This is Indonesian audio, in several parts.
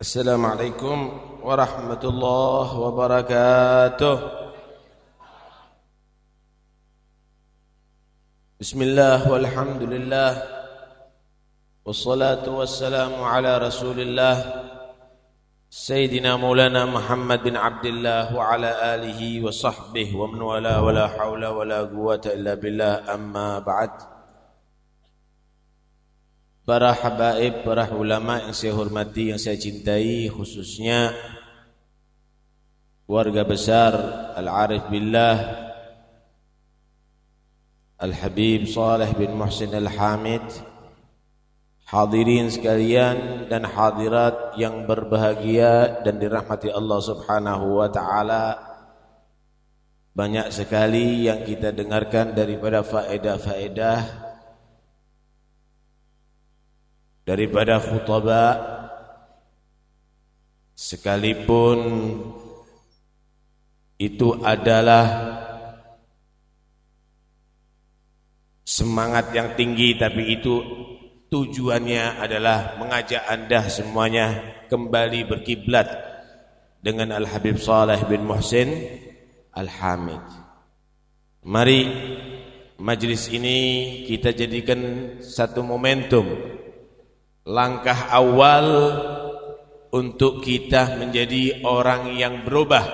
السلام عليكم ورحمة الله وبركاته بسم الله والحمد لله والصلاة والسلام على رسول الله سيدنا مولانا محمد بن عبد الله وعلى آله وصحبه ومن ولا ولا حول ولا قوة إلا بالله أما بعد para habaib, para ulama yang saya hormati, yang saya cintai khususnya warga besar Al-Arif Billah Al-Habib Saleh bin Muhsin Al-Hamid Hadirin sekalian dan hadirat yang berbahagia dan dirahmati Allah Subhanahu wa taala. Banyak sekali yang kita dengarkan daripada faedah-faedah daripada khutbah. Sekalipun itu adalah semangat yang tinggi tapi itu tujuannya adalah mengajak anda semuanya kembali berkiblat dengan Al-Habib Saleh bin Muhsin Al-Hamid. Mari majlis ini kita jadikan satu momentum langkah awal untuk kita menjadi orang yang berubah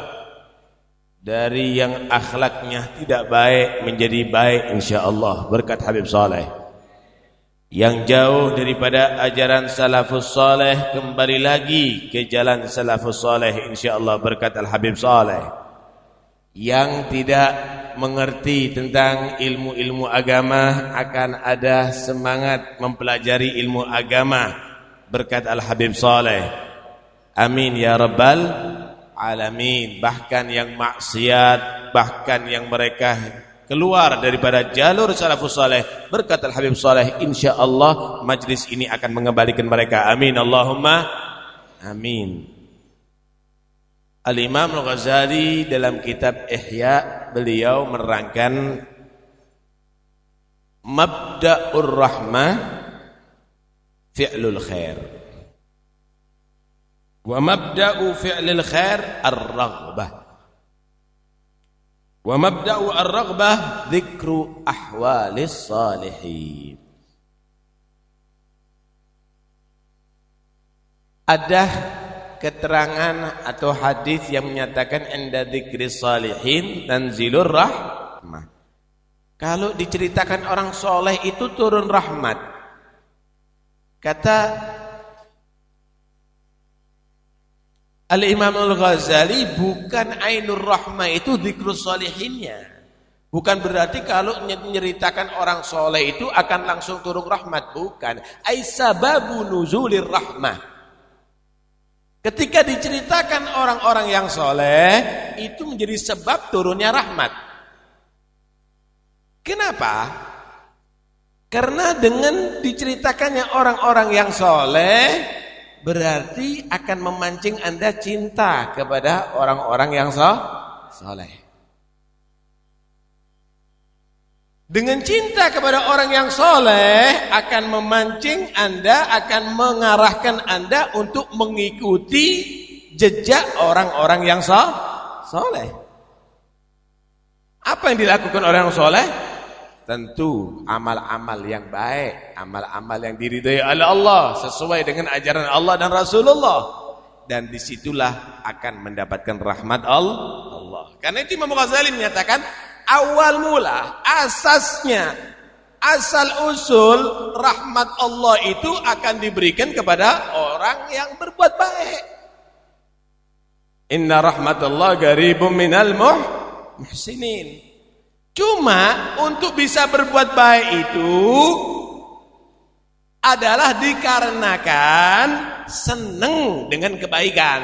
dari yang akhlaknya tidak baik menjadi baik insyaallah. Berkat Habib Saleh. Yang jauh daripada ajaran salafus saleh kembali lagi ke jalan salafus saleh insyaallah. Berkat Al Habib Saleh yang tidak mengerti tentang ilmu-ilmu agama akan ada semangat mempelajari ilmu agama berkat Al-Habib Saleh. Amin ya rabbal alamin. Bahkan yang maksiat, bahkan yang mereka keluar daripada jalur salafus saleh berkat Al-Habib Saleh insyaallah majlis ini akan mengembalikan mereka. Amin Allahumma amin. Al-Imam Al-Ghazali dalam kitab Ihya beliau menerangkan mabda'ur rahmah fi'lul khair. Wa mabda'u fi'lil khair ar-raghbah. Wa mabda'u ar-raghbah dzikru ahwalis salihin. Ada keterangan atau hadis yang menyatakan enda dzikri salihin tanzilur rahmah. Kalau diceritakan orang soleh itu turun rahmat. Kata Al-Imam Al-Ghazali bukan ainur rahmah itu dzikru salihinnya. Bukan berarti kalau menceritakan orang soleh itu akan langsung turun rahmat. Bukan. Aisababu nuzulir rahmah. Ketika diceritakan orang-orang yang soleh, itu menjadi sebab turunnya rahmat. Kenapa? Karena dengan diceritakannya orang-orang yang soleh, berarti akan memancing anda cinta kepada orang-orang yang soleh. Dengan cinta kepada orang yang soleh akan memancing anda, akan mengarahkan anda untuk mengikuti jejak orang-orang yang soleh. Apa yang dilakukan orang yang soleh? Tentu amal-amal yang baik, amal-amal yang diridhai oleh Allah sesuai dengan ajaran Allah dan Rasulullah. Dan di situlah akan mendapatkan rahmat Allah. Karena itu Imam Ghazali menyatakan awal mula, asasnya, asal usul rahmat Allah itu akan diberikan kepada orang yang berbuat baik. Inna rahmatullah garibum minal muhsinin. Cuma untuk bisa berbuat baik itu adalah dikarenakan seneng dengan kebaikan.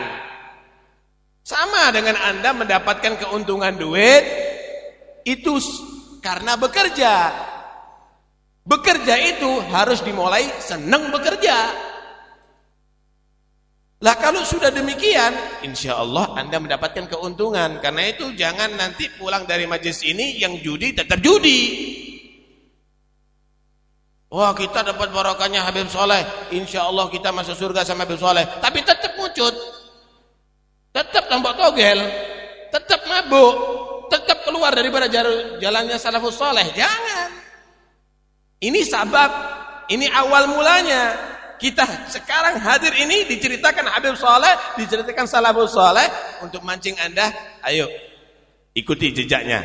Sama dengan Anda mendapatkan keuntungan duit itu karena bekerja. Bekerja itu harus dimulai senang bekerja. Lah kalau sudah demikian, insya Allah Anda mendapatkan keuntungan. Karena itu jangan nanti pulang dari majlis ini yang judi tetap judi. Wah kita dapat barokahnya Habib Soleh, insya Allah kita masuk surga sama Habib Soleh. Tapi tetap pengecut, tetap tampak togel, tetap mabuk, tetap keluar daripada jalannya salafus soleh. Jangan. Ini sabab, ini awal mulanya. Kita sekarang hadir ini diceritakan Habib Soleh, diceritakan salafus soleh untuk mancing anda. Ayo ikuti jejaknya.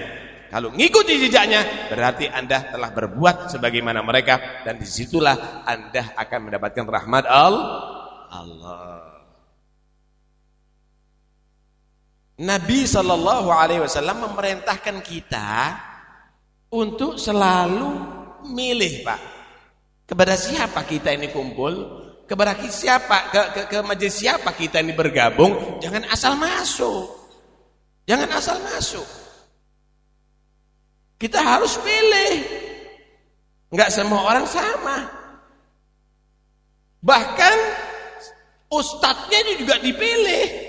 Kalau ngikuti jejaknya berarti anda telah berbuat sebagaimana mereka dan di situlah anda akan mendapatkan rahmat Allah. Nabi Shallallahu Alaihi Wasallam memerintahkan kita untuk selalu milih pak. Kepada siapa kita ini kumpul? Kepada siapa ke, ke, ke majelis siapa kita ini bergabung? Jangan asal masuk. Jangan asal masuk. Kita harus pilih nggak semua orang sama. Bahkan ustadznya juga dipilih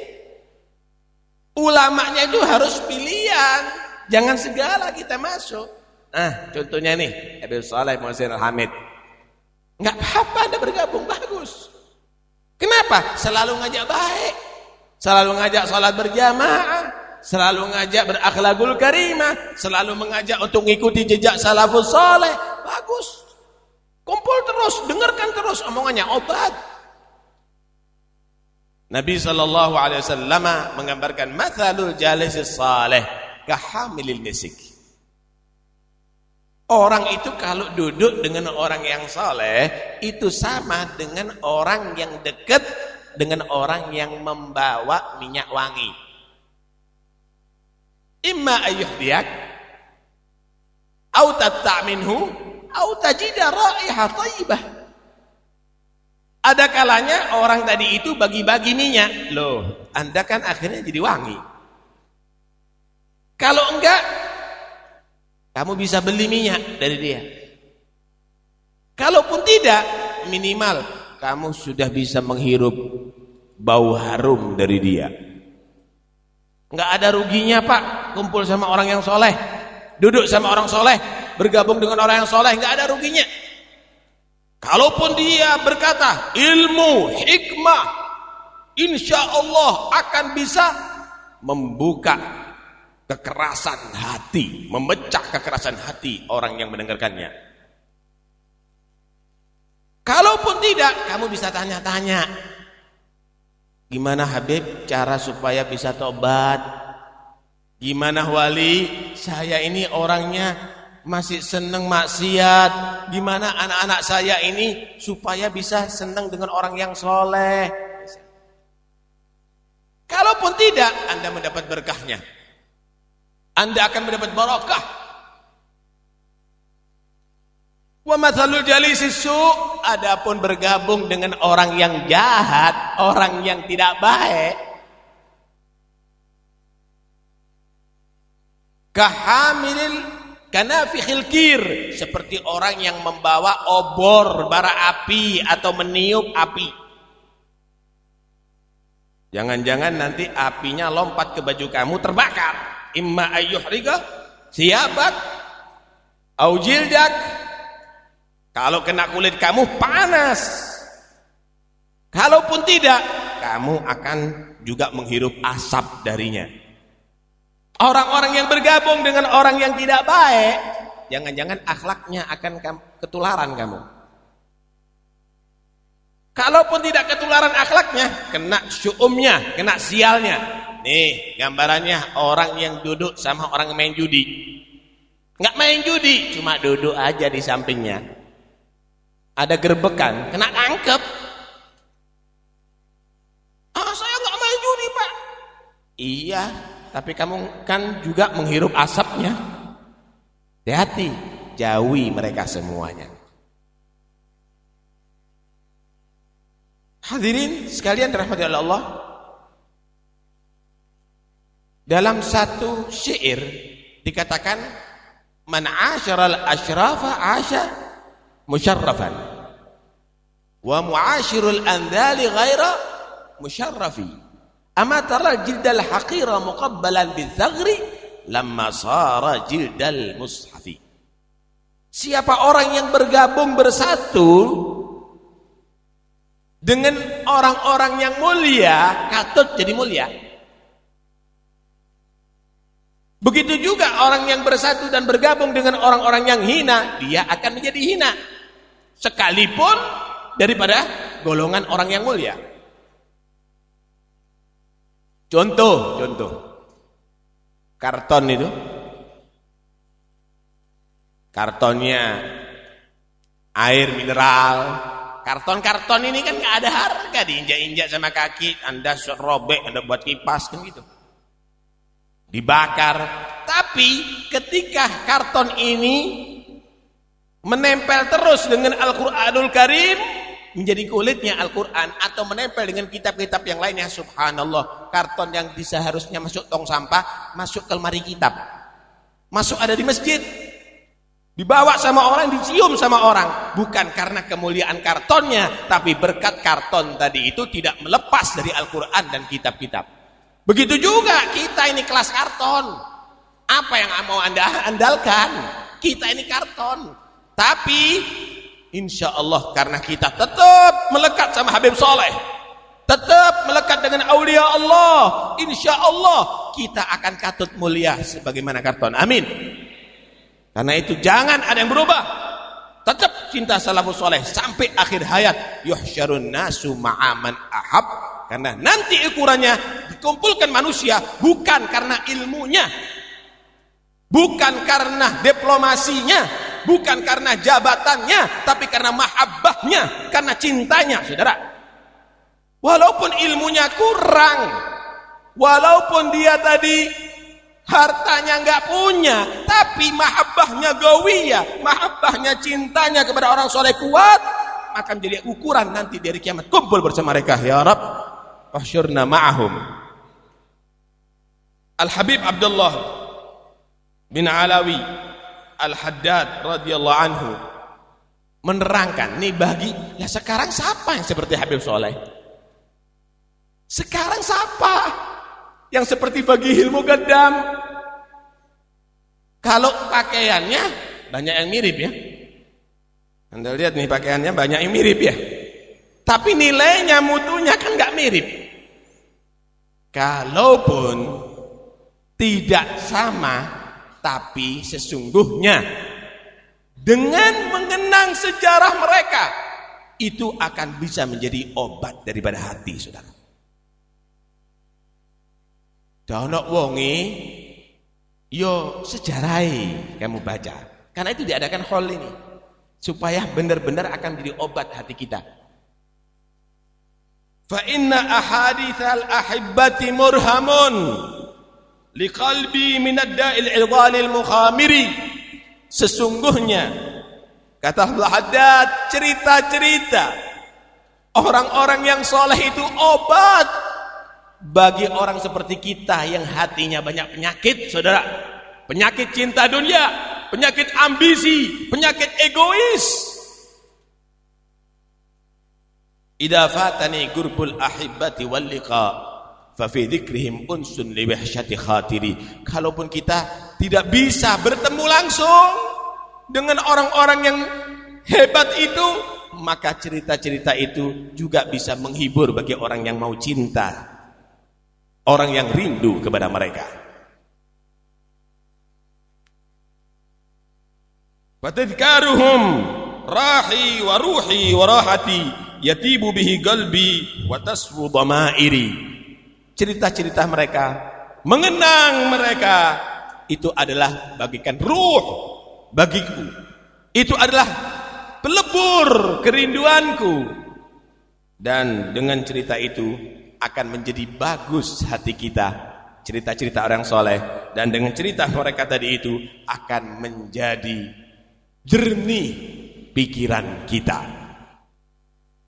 Ulamanya itu harus pilihan. Jangan segala kita masuk. Nah, contohnya nih, Habib Saleh Muhammad Al-Hamid. Enggak apa-apa Anda bergabung, bagus. Kenapa? Selalu ngajak baik. Selalu ngajak salat berjamaah, selalu ngajak berakhlakul karimah, selalu mengajak untuk mengikuti jejak salafus saleh. Bagus. Kumpul terus, dengarkan terus omongannya obat. Nabi sallallahu alaihi wasallam menggambarkan mathalul jalis salih kahamilil misik. Orang itu kalau duduk dengan orang yang saleh itu sama dengan orang yang dekat dengan orang yang membawa minyak wangi. Imma ayyuhdiyak au tattaminhu au tajida raihah thayyibah. Ada kalanya orang tadi itu bagi-bagi minyak. Loh, Anda kan akhirnya jadi wangi. Kalau enggak, kamu bisa beli minyak dari dia. Kalaupun tidak, minimal kamu sudah bisa menghirup bau harum dari dia. Enggak ada ruginya pak, kumpul sama orang yang soleh. Duduk sama orang soleh, bergabung dengan orang yang soleh, enggak ada ruginya. Kalaupun dia berkata ilmu, hikmah, insya Allah akan bisa membuka kekerasan hati, memecah kekerasan hati orang yang mendengarkannya. Kalaupun tidak, kamu bisa tanya-tanya. Gimana Habib cara supaya bisa tobat? Gimana wali? Saya ini orangnya masih senang maksiat. Gimana anak-anak saya ini supaya bisa senang dengan orang yang soleh. Kalaupun tidak, Anda mendapat berkahnya. Anda akan mendapat barakah. Wa mathalul jalisi su' adapun bergabung dengan orang yang jahat, orang yang tidak baik. Kahamilil karena kir seperti orang yang membawa obor bara api atau meniup api. Jangan-jangan nanti apinya lompat ke baju kamu terbakar. Imma riga siabat au jildak. Kalau kena kulit kamu panas. Kalaupun tidak, kamu akan juga menghirup asap darinya. Orang-orang yang bergabung dengan orang yang tidak baik, jangan-jangan akhlaknya akan ketularan kamu. Kalaupun tidak ketularan akhlaknya, kena syuumnya, kena sialnya. Nih, gambarannya orang yang duduk sama orang main judi. Nggak main judi, cuma duduk aja di sampingnya. Ada gerbekan, kena tangkep. Ah, saya nggak main judi, Pak. Iya, tapi kamu kan juga menghirup asapnya. Hati-hati, jauhi mereka semuanya. Hadirin sekalian rahmati Allah. Dalam satu syair dikatakan man asyaral asyrafa asya musyarrafan wa muashirul andali ghaira musyarrafi. Ama tara jildal haqira muqabbalan bidzagri lamma sara jildal mushafi. Siapa orang yang bergabung bersatu dengan orang-orang yang mulia katut jadi mulia. Begitu juga orang yang bersatu dan bergabung dengan orang-orang yang hina dia akan menjadi hina. Sekalipun daripada golongan orang yang mulia contoh. Contoh. Karton itu. Kartonnya air mineral. Karton-karton ini kan nggak ada harga. Diinjak-injak sama kaki, Anda robek, Anda buat kipas kan gitu. Dibakar. Tapi ketika karton ini menempel terus dengan Al-Qur'anul Karim menjadi kulitnya Al-Qur'an atau menempel dengan kitab-kitab yang lainnya subhanallah, karton yang seharusnya masuk tong sampah masuk ke lemari kitab. Masuk ada di masjid, Dibawa sama orang, dicium sama orang. Bukan karena kemuliaan kartonnya, tapi berkat karton tadi itu tidak melepas dari Al-Quran dan kitab-kitab. Begitu juga kita ini kelas karton. Apa yang mau anda andalkan? Kita ini karton. Tapi insya Allah karena kita tetap melekat sama Habib Soleh. Tetap melekat dengan aulia Allah. Insya Allah kita akan katut mulia sebagaimana karton. Amin. Karena itu jangan ada yang berubah. Tetap cinta salafus soleh sampai akhir hayat. Yuhsyarun nasu ma'aman ahab. Karena nanti ukurannya dikumpulkan manusia bukan karena ilmunya. Bukan karena diplomasinya. Bukan karena jabatannya. Tapi karena mahabbahnya. Karena cintanya, saudara. Walaupun ilmunya kurang. Walaupun dia tadi hartanya nggak punya, tapi mahabbahnya gawiyah, mahabbahnya cintanya kepada orang soleh kuat, maka menjadi ukuran nanti dari kiamat kumpul bersama mereka. Ya Rab, wahsyurna ma'ahum. Al-Habib Abdullah bin Alawi Al-Haddad radhiyallahu anhu menerangkan nih bagi ya sekarang siapa yang seperti Habib Soleh? Sekarang siapa? yang seperti bagi ilmu gadam. Kalau pakaiannya banyak yang mirip ya. Anda lihat nih pakaiannya banyak yang mirip ya. Tapi nilainya mutunya kan nggak mirip. Kalaupun tidak sama, tapi sesungguhnya dengan mengenang sejarah mereka itu akan bisa menjadi obat daripada hati, saudara. Dono wongi yo sejarai kamu baca. Karena itu diadakan hall ini supaya benar-benar akan jadi obat hati kita. Fa inna ahaditsal ahibbati murhamun liqalbi min ad-da'il idhalil mukhamiri. Sesungguhnya kata Allah Haddad cerita-cerita orang-orang yang soleh itu obat bagi orang seperti kita yang hatinya banyak penyakit, saudara, penyakit cinta dunia, penyakit ambisi, penyakit egois. Idza fatani gurbul ahibbati wal liqa fa fi dzikrihim unsun li wahsyati khatiri. Kalaupun kita tidak bisa bertemu langsung dengan orang-orang yang hebat itu, maka cerita-cerita itu juga bisa menghibur bagi orang yang mau cinta orang yang rindu kepada mereka. Fatadhkaruhum rahi wa ruhi wa rahati yatibu bihi galbi wa tasfu dhamairi. Cerita-cerita mereka, mengenang mereka itu adalah bagikan ruh bagiku. Itu adalah pelebur kerinduanku. Dan dengan cerita itu akan menjadi bagus hati kita cerita-cerita orang soleh dan dengan cerita mereka tadi itu akan menjadi jernih pikiran kita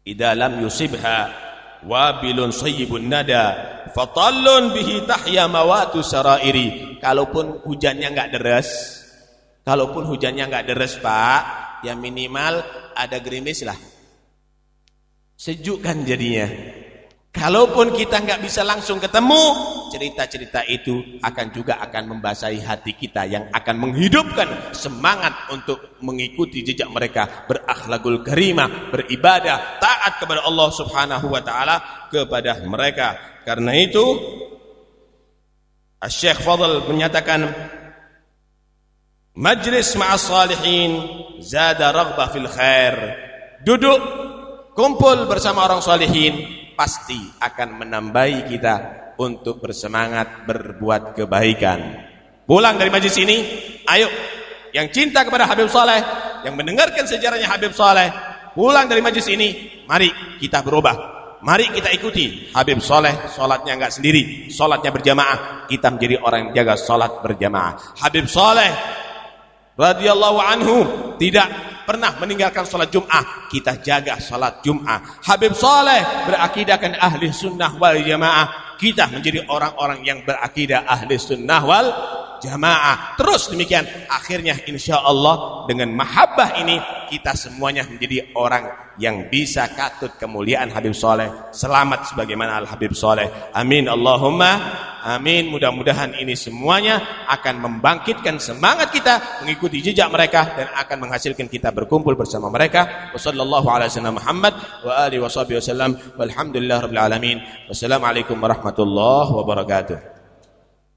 idalam yusibha wabilun sayyibun nada fatallun bihi tahya mawatu sarairi. Kalaupun hujannya enggak deras kalaupun hujannya enggak deras Pak ya minimal ada gerimis lah. Sejuk kan jadinya Kalaupun kita nggak bisa langsung ketemu, cerita-cerita itu akan juga akan membasahi hati kita yang akan menghidupkan semangat untuk mengikuti jejak mereka berakhlakul karimah, beribadah, taat kepada Allah Subhanahu wa taala kepada mereka. Karena itu Syekh Fadl menyatakan Majlis ma'as salihin zada raghbah fil khair. Duduk kumpul bersama orang salihin pasti akan menambahi kita untuk bersemangat berbuat kebaikan. Pulang dari majlis ini, ayo yang cinta kepada Habib Saleh, yang mendengarkan sejarahnya Habib Saleh, pulang dari majlis ini, mari kita berubah. Mari kita ikuti Habib Saleh, solatnya enggak sendiri, solatnya berjamaah. Kita menjadi orang yang jaga solat berjamaah. Habib Saleh radhiyallahu anhu tidak pernah meninggalkan sholat Jum'ah, kita jaga sholat Jum'ah. Habib Saleh berakidahkan ahli sunnah wal jamaah. Kita menjadi orang-orang yang berakidah ahli sunnah wal jamaah. Terus demikian, akhirnya insya Allah dengan mahabbah ini kita semuanya menjadi orang yang bisa katut kemuliaan Habib Soleh. Selamat sebagaimana Al Habib Soleh. Amin Allahumma. Amin. Mudah-mudahan ini semuanya akan membangkitkan semangat kita mengikuti jejak mereka dan akan menghasilkan kita berkumpul bersama mereka. Wassalamualaikum warahmatullahi wabarakatuh.